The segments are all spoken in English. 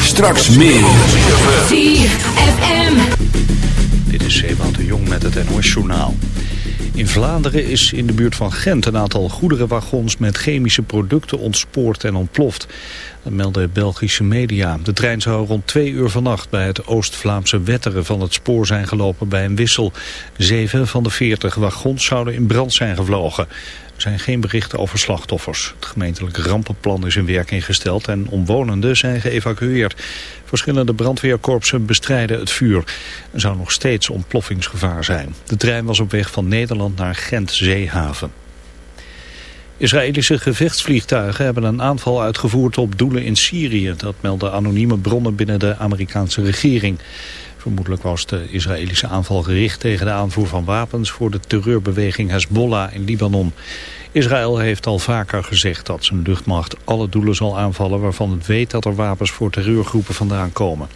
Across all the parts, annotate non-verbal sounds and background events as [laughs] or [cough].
Straks meer. ZFM. Dit is Ewout de Jong met het NOS Journaal. In Vlaanderen is in de buurt van Gent een aantal goederenwagons met chemische producten ontspoord en ontploft. Dat melden Belgische media. De trein zou rond twee uur vannacht bij het Oost-Vlaamse Wetteren van het spoor zijn gelopen bij een wissel. Zeven van de veertig wagons zouden in brand zijn gevlogen. Er zijn geen berichten over slachtoffers. Het gemeentelijk rampenplan is in werking gesteld en omwonenden zijn geëvacueerd. Verschillende brandweerkorpsen bestrijden het vuur. Er zou nog steeds ontploffingsgevaar zijn. De trein was op weg van Nederland naar Gent-Zeehaven. Israëlische gevechtsvliegtuigen hebben een aanval uitgevoerd op doelen in Syrië. Dat melden anonieme bronnen binnen de Amerikaanse regering. Vermoedelijk was de Israëlische aanval gericht tegen de aanvoer van wapens voor de terreurbeweging Hezbollah in Libanon. Israël heeft al vaker gezegd dat zijn luchtmacht alle doelen zal aanvallen waarvan het weet dat er wapens voor terreurgroepen vandaan komen.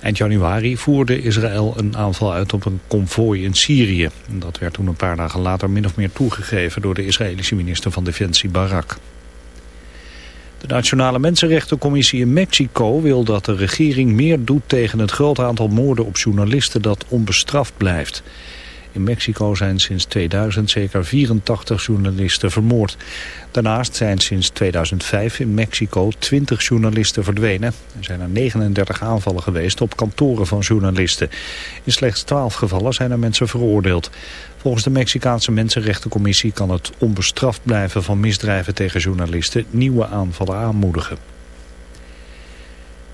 Eind januari voerde Israël een aanval uit op een konvooi in Syrië. Dat werd toen een paar dagen later min of meer toegegeven door de Israëlische minister van Defensie Barak. De Nationale Mensenrechtencommissie in Mexico wil dat de regering meer doet tegen het groot aantal moorden op journalisten dat onbestraft blijft. In Mexico zijn sinds 2000 zeker 84 journalisten vermoord. Daarnaast zijn sinds 2005 in Mexico 20 journalisten verdwenen. Er zijn er 39 aanvallen geweest op kantoren van journalisten. In slechts 12 gevallen zijn er mensen veroordeeld. Volgens de Mexicaanse Mensenrechtencommissie kan het onbestraft blijven van misdrijven tegen journalisten nieuwe aanvallen aanmoedigen.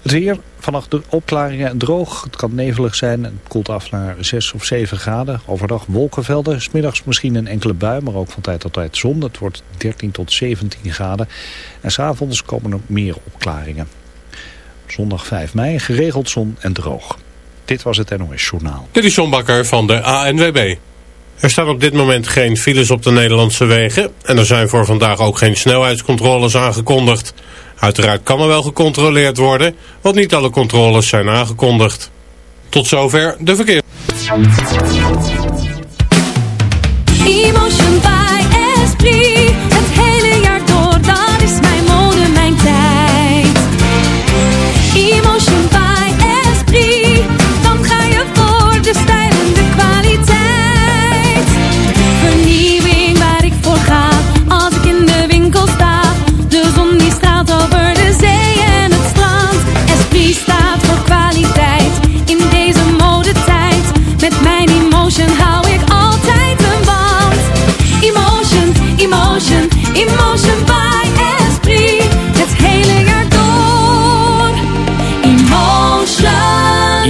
Het weer, vannacht de opklaringen en droog. Het kan nevelig zijn. Het koelt af naar 6 of 7 graden. Overdag wolkenvelden. Smiddags misschien een enkele bui, maar ook van tijd tot tijd zon. Het wordt 13 tot 17 graden. En s'avonds komen er meer opklaringen. Zondag 5 mei, geregeld zon en droog. Dit was het NOS Journaal. Dit is John Bakker van de ANWB. Er staan op dit moment geen files op de Nederlandse wegen. En er zijn voor vandaag ook geen snelheidscontroles aangekondigd. Uiteraard kan er wel gecontroleerd worden, want niet alle controles zijn aangekondigd. Tot zover de verkeer.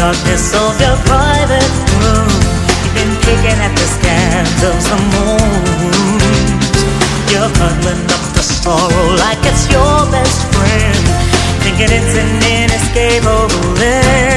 darkness of your private room. You've been picking at the scandals of moons. You're huddling up the sorrow like it's your best friend. Thinking it's an inescapable end.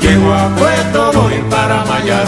Llego a Puerto, voy para Mayarí.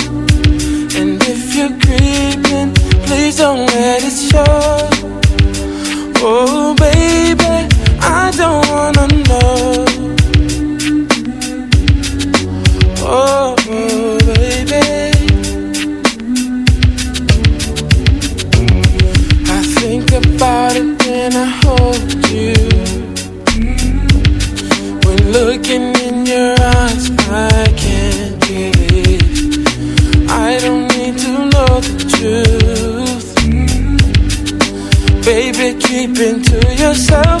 you're creeping, please don't let it show. Oh, baby, I don't wanna. yourself.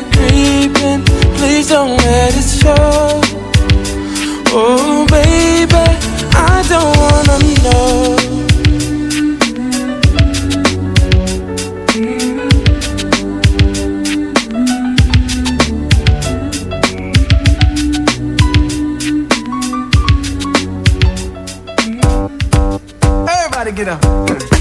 Creeping, please don't let it show. Oh, baby, I don't wanna know. Everybody get up.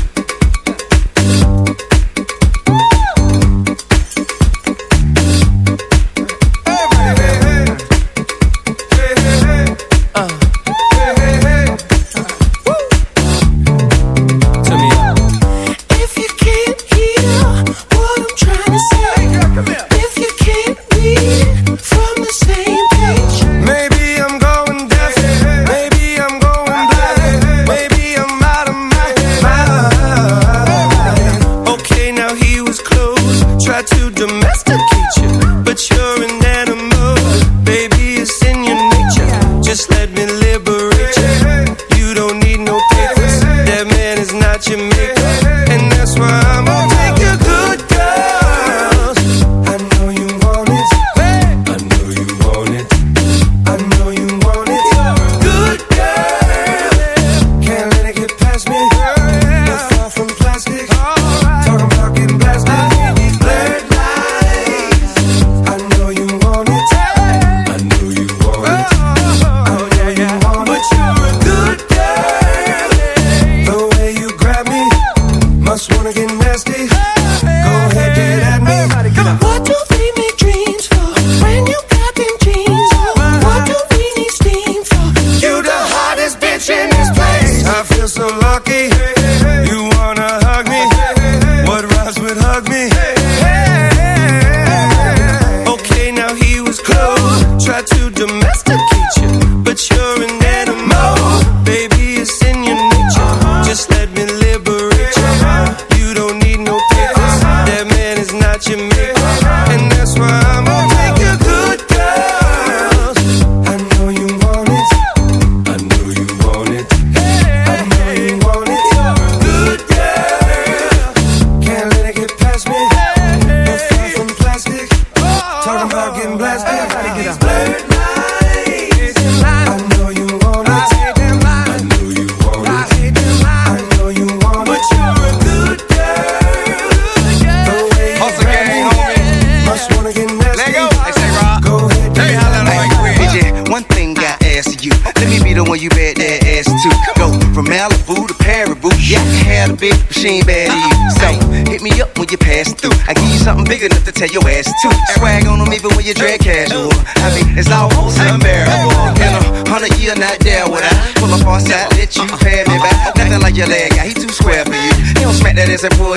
se pudo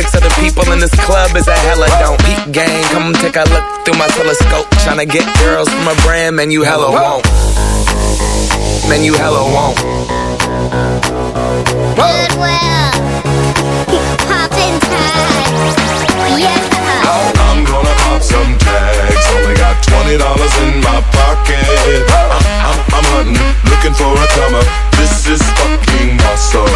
six other people in this club is a hella don't. Peep gang, come take a look through my telescope. Tryna get girls from a brand, man, you hella won't. Man, you hella won't. Goodwill. Poppin' tags. Yeah. I'm gonna pop some tags. Only got twenty dollars in my pocket. I'm, I'm, I'm hunting, looking for a come up. This is fucking awesome.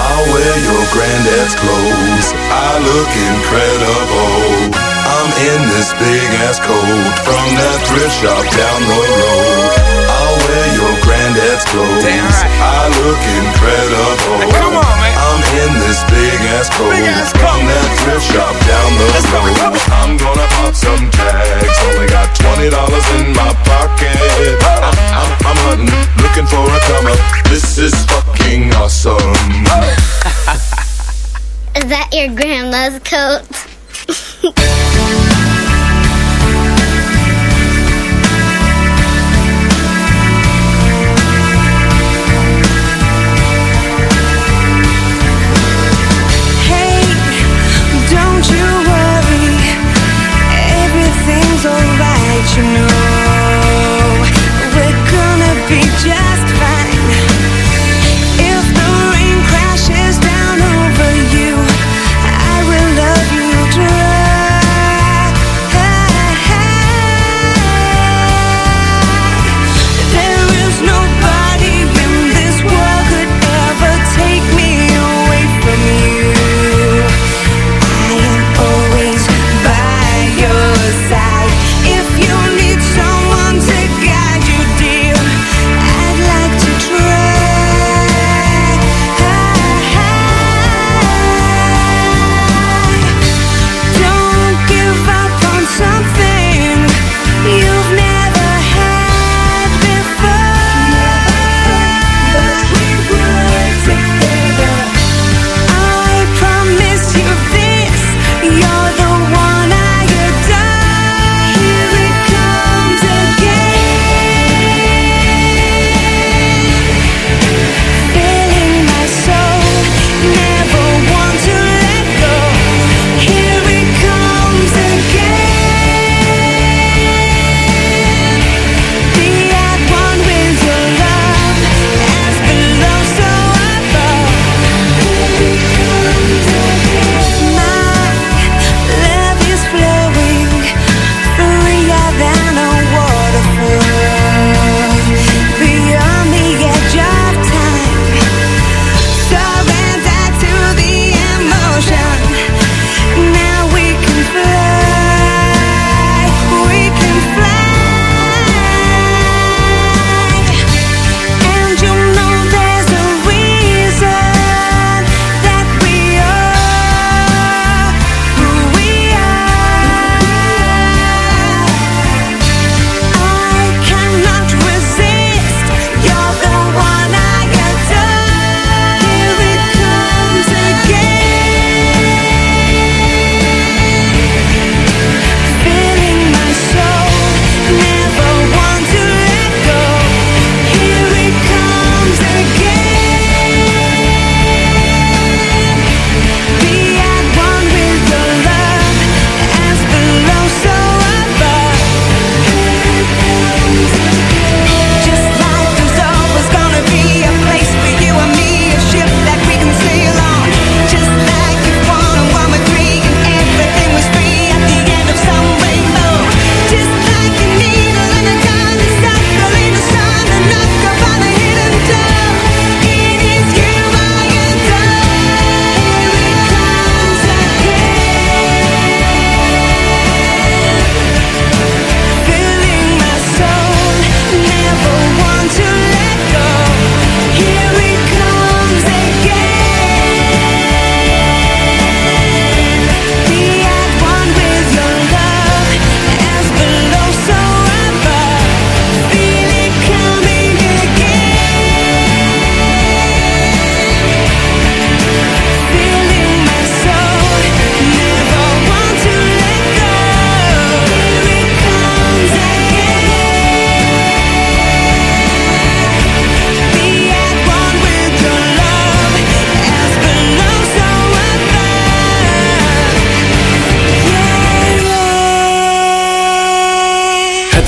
I'll wear your granddad's clothes. I look incredible. I'm in this big ass coat from that thrift shop down the road. I'll wear your granddad's clothes. I look incredible. come on, man. I'm in this big ass coat from that thrift shop down the road. I'm gonna pop some tags. Only got twenty dollars in my pocket. I'm, I'm, I'm hunting, looking for a come up. This is fucking awesome. [laughs] Is that your grandma's coat? [laughs] alright, you know.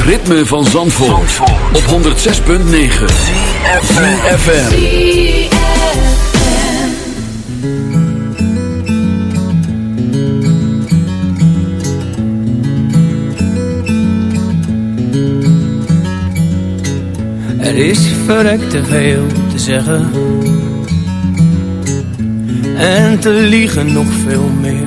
Ritme van Zandvoort, op 106.9 FM. Er is verrekt te veel te zeggen. En te liegen nog veel meer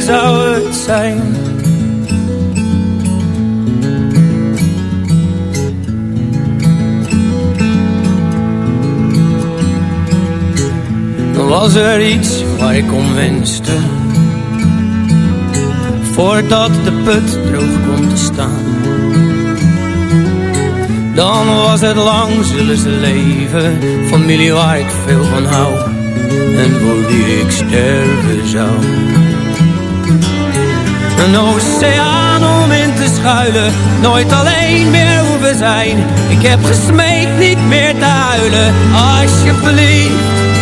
zou het Dan was er iets waar ik om wenste. Voordat de put droog komt te staan. Dan was het lang zullen ze leven. Familie waar ik veel van hou. En voor wie ik sterven zou Een oceaan om in te schuilen Nooit alleen meer hoeven zijn Ik heb gesmeekt niet meer te huilen Alsjeblieft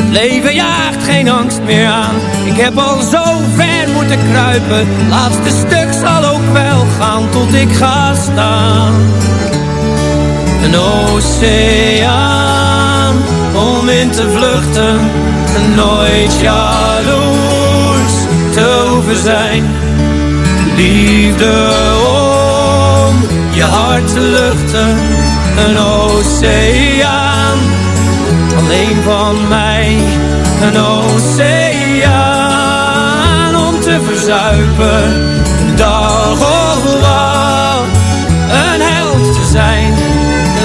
het leven jaagt geen angst meer aan. Ik heb al zo ver moeten kruipen. Laatste stuk zal ook wel gaan tot ik ga staan. Een oceaan om in te vluchten. En nooit jaloers hoeven zijn. Liefde om je hart te luchten. Een oceaan alleen van mij een oceaan om te verzuipen, dag of een held te zijn.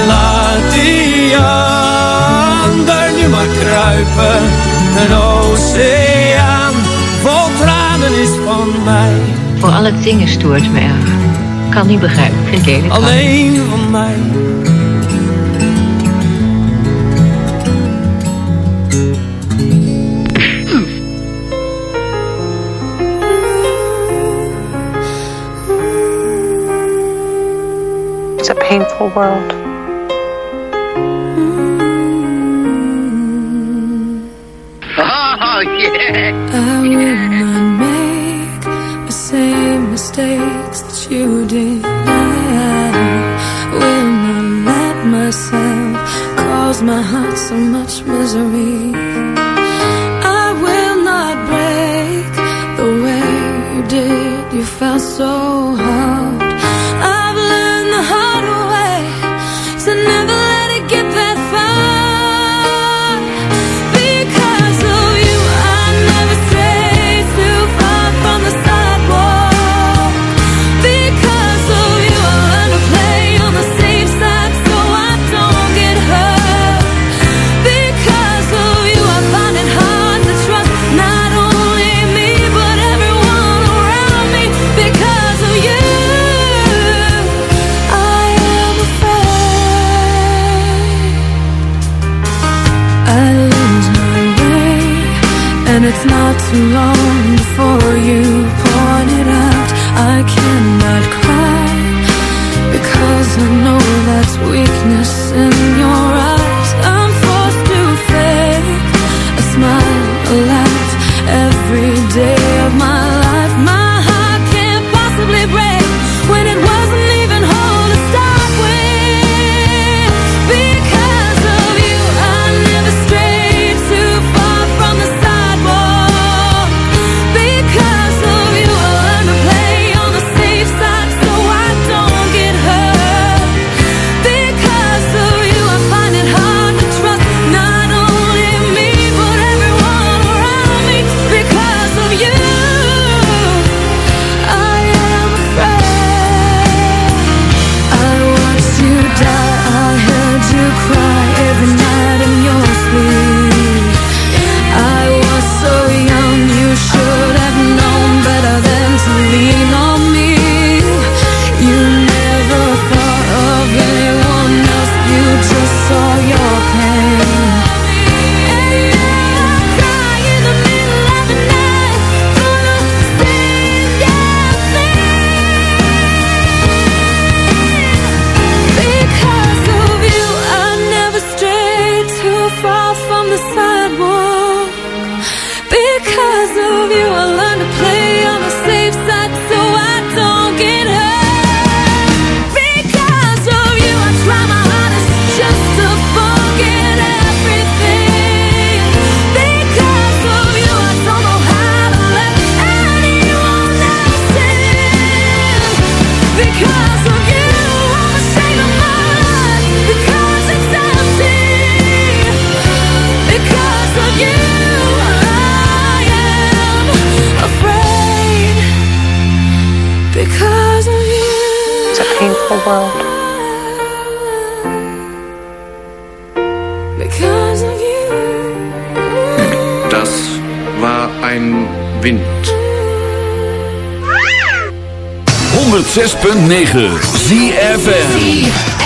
Laat die ander nu maar kruipen, een oceaan van mij. Voor alle dingen stoort me erg. Kan niet begrijpen, vind ik. Alleen van mij. It's a painful world. Oh, yeah. I mistakes that you did. I will not let myself cause my heart so much not too long before you point it out. I cannot cry because I know that's weakness Wind. 106.9 ZFM. I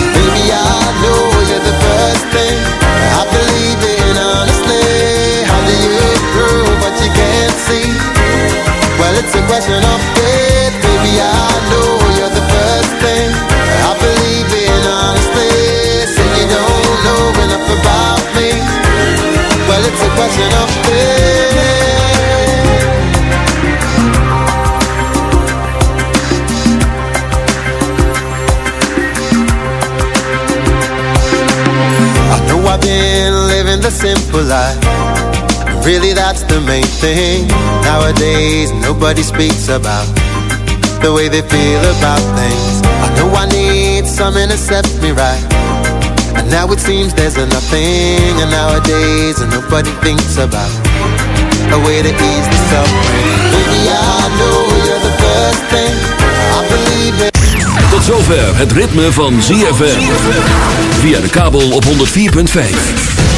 Baby, I know you're the first thing I believe in honestly. How do you prove what you can't see? Well, it's a question of faith, baby. I know you're the first thing simple life. Really, that's the main thing. Nowadays, nobody speaks about the way they feel about things. I know I need something to set me right. And now it seems there's a nothing. And nowadays, nobody thinks about a way to ease the suffering. Baby, I know you're the first thing. I believe it. Tot zover het ritme van ZFM. Via de kabel op 104.5.